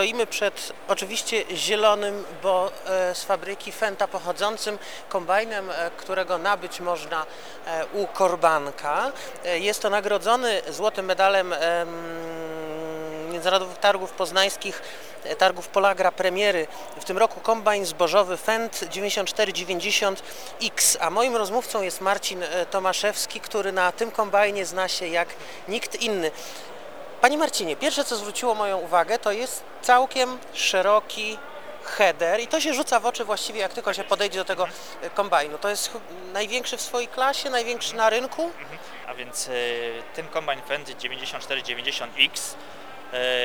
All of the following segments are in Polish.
Stoimy przed oczywiście zielonym, bo e, z fabryki Fenta pochodzącym kombajnem, e, którego nabyć można e, u Korbanka. Jest to nagrodzony złotym medalem em, Międzynarodowych Targów Poznańskich, Targów Polagra Premiery. W tym roku kombajn zbożowy Fent 9490X, a moim rozmówcą jest Marcin Tomaszewski, który na tym kombajnie zna się jak nikt inny. Panie Marcinie, pierwsze co zwróciło moją uwagę to jest całkiem szeroki header i to się rzuca w oczy właściwie jak tylko się podejdzie do tego e, kombajnu. To jest największy w swojej klasie, największy na rynku. Mhm. A więc e, ten kombajn Fendt 9490X e,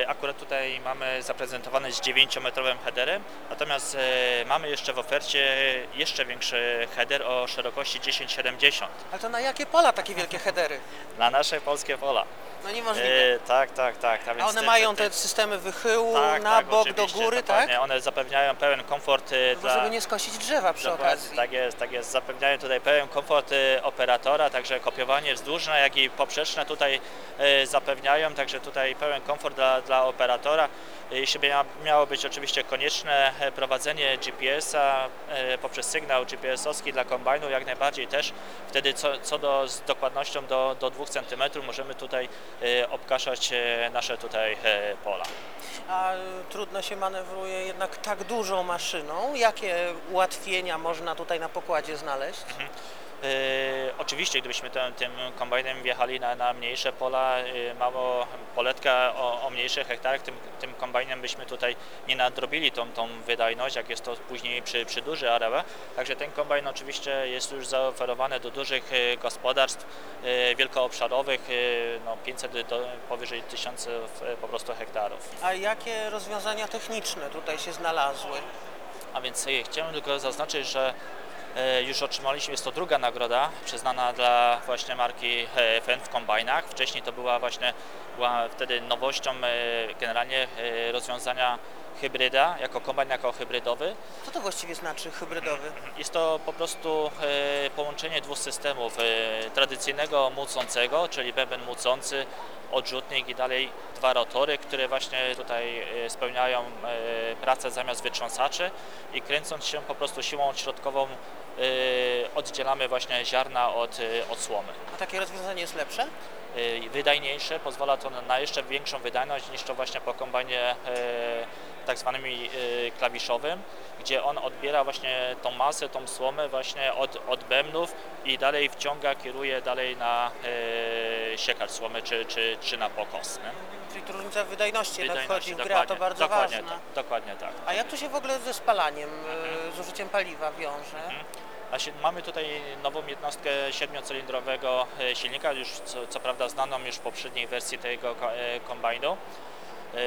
akurat tutaj mamy zaprezentowany z 9-metrowym headerem, natomiast e, mamy jeszcze w ofercie jeszcze większy header o szerokości 1070 Ale to na jakie pola takie wielkie headery? na nasze polskie pola. No niemożliwe. E, tak, tak, tak. A one mają te systemy wychyłu tak, na tak, bok, do góry, tak? One zapewniają pełen komfort e, Bo dla... żeby nie skosić drzewa przy Dokładnie, okazji. Tak jest, tak jest. Zapewniają tutaj pełen komfort e, operatora, także kopiowanie wzdłużne, jak i poprzeczne tutaj e, zapewniają, także tutaj pełen komfort dla, dla operatora. E, Jeśli miało być oczywiście konieczne e, prowadzenie GPS-a e, poprzez sygnał GPS-owski dla kombajnu, jak najbardziej też, wtedy co, co do, z dokładnością do, do 2 cm możemy tutaj obkaszać nasze tutaj pola. A trudno się manewruje jednak tak dużą maszyną. Jakie ułatwienia można tutaj na pokładzie znaleźć? E, oczywiście, gdybyśmy tym, tym kombajnem wjechali na, na mniejsze pola, e, mało poletka o, o mniejszych hektarach, tym, tym kombajnem byśmy tutaj nie nadrobili tą, tą wydajność, jak jest to później przy, przy dużych. Także ten kombajn oczywiście jest już zaoferowany do dużych e, gospodarstw e, wielkoobszarowych, e, no 500 do powyżej 1000 e, po prostu hektarów. A jakie rozwiązania techniczne tutaj się znalazły? A więc e, chciałem tylko zaznaczyć, że e, już otrzymaliśmy, jest to druga nagroda przyznana dla właśnie marki e, Fendt w kombajnach. Wcześniej to była właśnie, była wtedy nowością e, generalnie e, rozwiązania hybryda, jako kombajn jako hybrydowy. Co to właściwie znaczy hybrydowy? Jest to po prostu e, połączenie dwóch systemów, e, tradycyjnego mucącego, czyli bęben mucący, odrzutnik i dalej dwa rotory, które właśnie tutaj e, spełniają e, pracę zamiast wytrząsaczy i kręcąc się po prostu siłą środkową e, oddzielamy właśnie ziarna od, e, od słomy. A takie rozwiązanie jest lepsze? Wydajniejsze, pozwala to na- jeszcze większą wydajność niż to właśnie po kombajnie e, tak zwanym e, klawiszowym, gdzie on odbiera właśnie tą masę, tą słomę właśnie od, od bębnów i dalej wciąga, kieruje dalej na e, siekacz słomy czy, czy, czy na pokos. Nie? Czyli różnica w wydajności Wydajności, wchodzi w grę, a to bardzo dokładnie ważne. Tak, dokładnie tak. A jak to się w ogóle ze spalaniem, y, z użyciem paliwa wiąże? Mhm. Mamy tutaj nową jednostkę siedmiocylindrowego e, silnika, już co, co prawda znaną już w poprzedniej wersji tego e, kombajnu. E,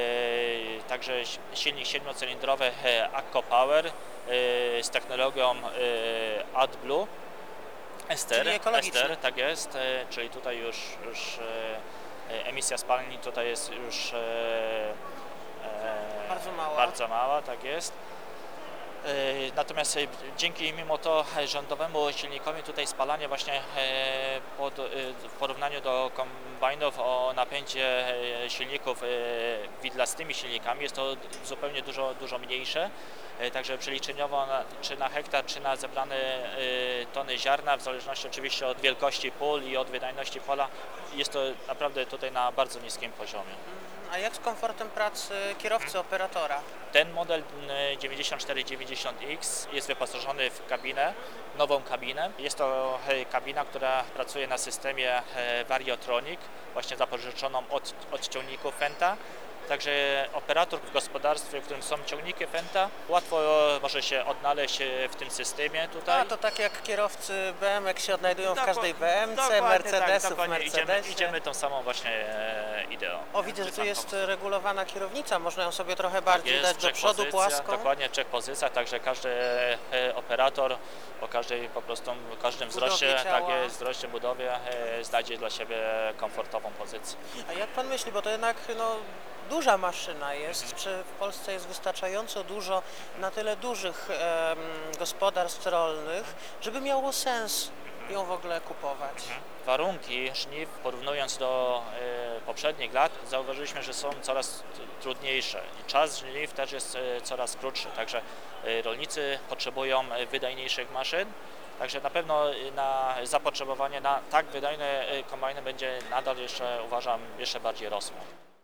Także si- silnik siedmiocylindrowy Acco Power z technologią AdBlue. Ester. Ester, tak jest, czyli tutaj już, już emisja spalin tutaj jest już Bardzo mała. Bardzo mała, tak jest. E, Natomiast e, dzięki mimo to rządowemu silnikowi tutaj spalanie właśnie e, pod, w porównaniu do kombajnów o napędzie silników widlastymi silnikami jest to zupełnie dużo, dużo mniejsze. Także przeliczeniowo czy na hektar, czy na zebrane tony ziarna, w zależności oczywiście od wielkości pól i od wydajności pola, jest to naprawdę tutaj na bardzo niskim poziomie. A jak z komfortem pracy kierowcy, operatora? Ten model y, 9490X jest wyposażony w kabinę, nową kabinę. Jest to e, kabina, która pracuje na systemie e, Variotronic, właśnie zapożyczoną od, od ciągników Fenta. Także operator w gospodarstwie, w którym są ciągniki Fenta, łatwo może się odnaleźć e, w tym systemie tutaj. A to tak jak kierowcy BMX się odnajdują w Dokła- każdej BMC, dokładnie Mercedesów, tak, dokładnie. Idziemy, Mercedesie. idziemy tą samą właśnie e, ideą. O, widzę, że tu jest regulowana kierownica, można ją sobie trochę bardziej jest dać do przodu pozycja, płaską. Dokładnie w trzech pozycjach, także każdy e, operator o każdej po prostu każdym Budowie wzroście, tak ciała. jest, wzroście, budowie e, znajdzie dla siebie komfortową pozycję. A jak pan myśli, bo to jednak no, duża maszyna jest, Mhm. czy w Polsce jest wystarczająco dużo na tyle dużych em, gospodarstw rolnych, żeby miało sens ją w ogóle kupować? Warunki żniw, porównując do e, poprzednich lat, zauważyliśmy, że są coraz trudniejsze i czas żniw też jest e, coraz krótszy, także e, rolnicy potrzebują wydajniejszych maszyn, także na pewno e, na zapotrzebowanie na tak wydajne e, kombajny będzie nadal jeszcze, uważam, jeszcze bardziej rosło.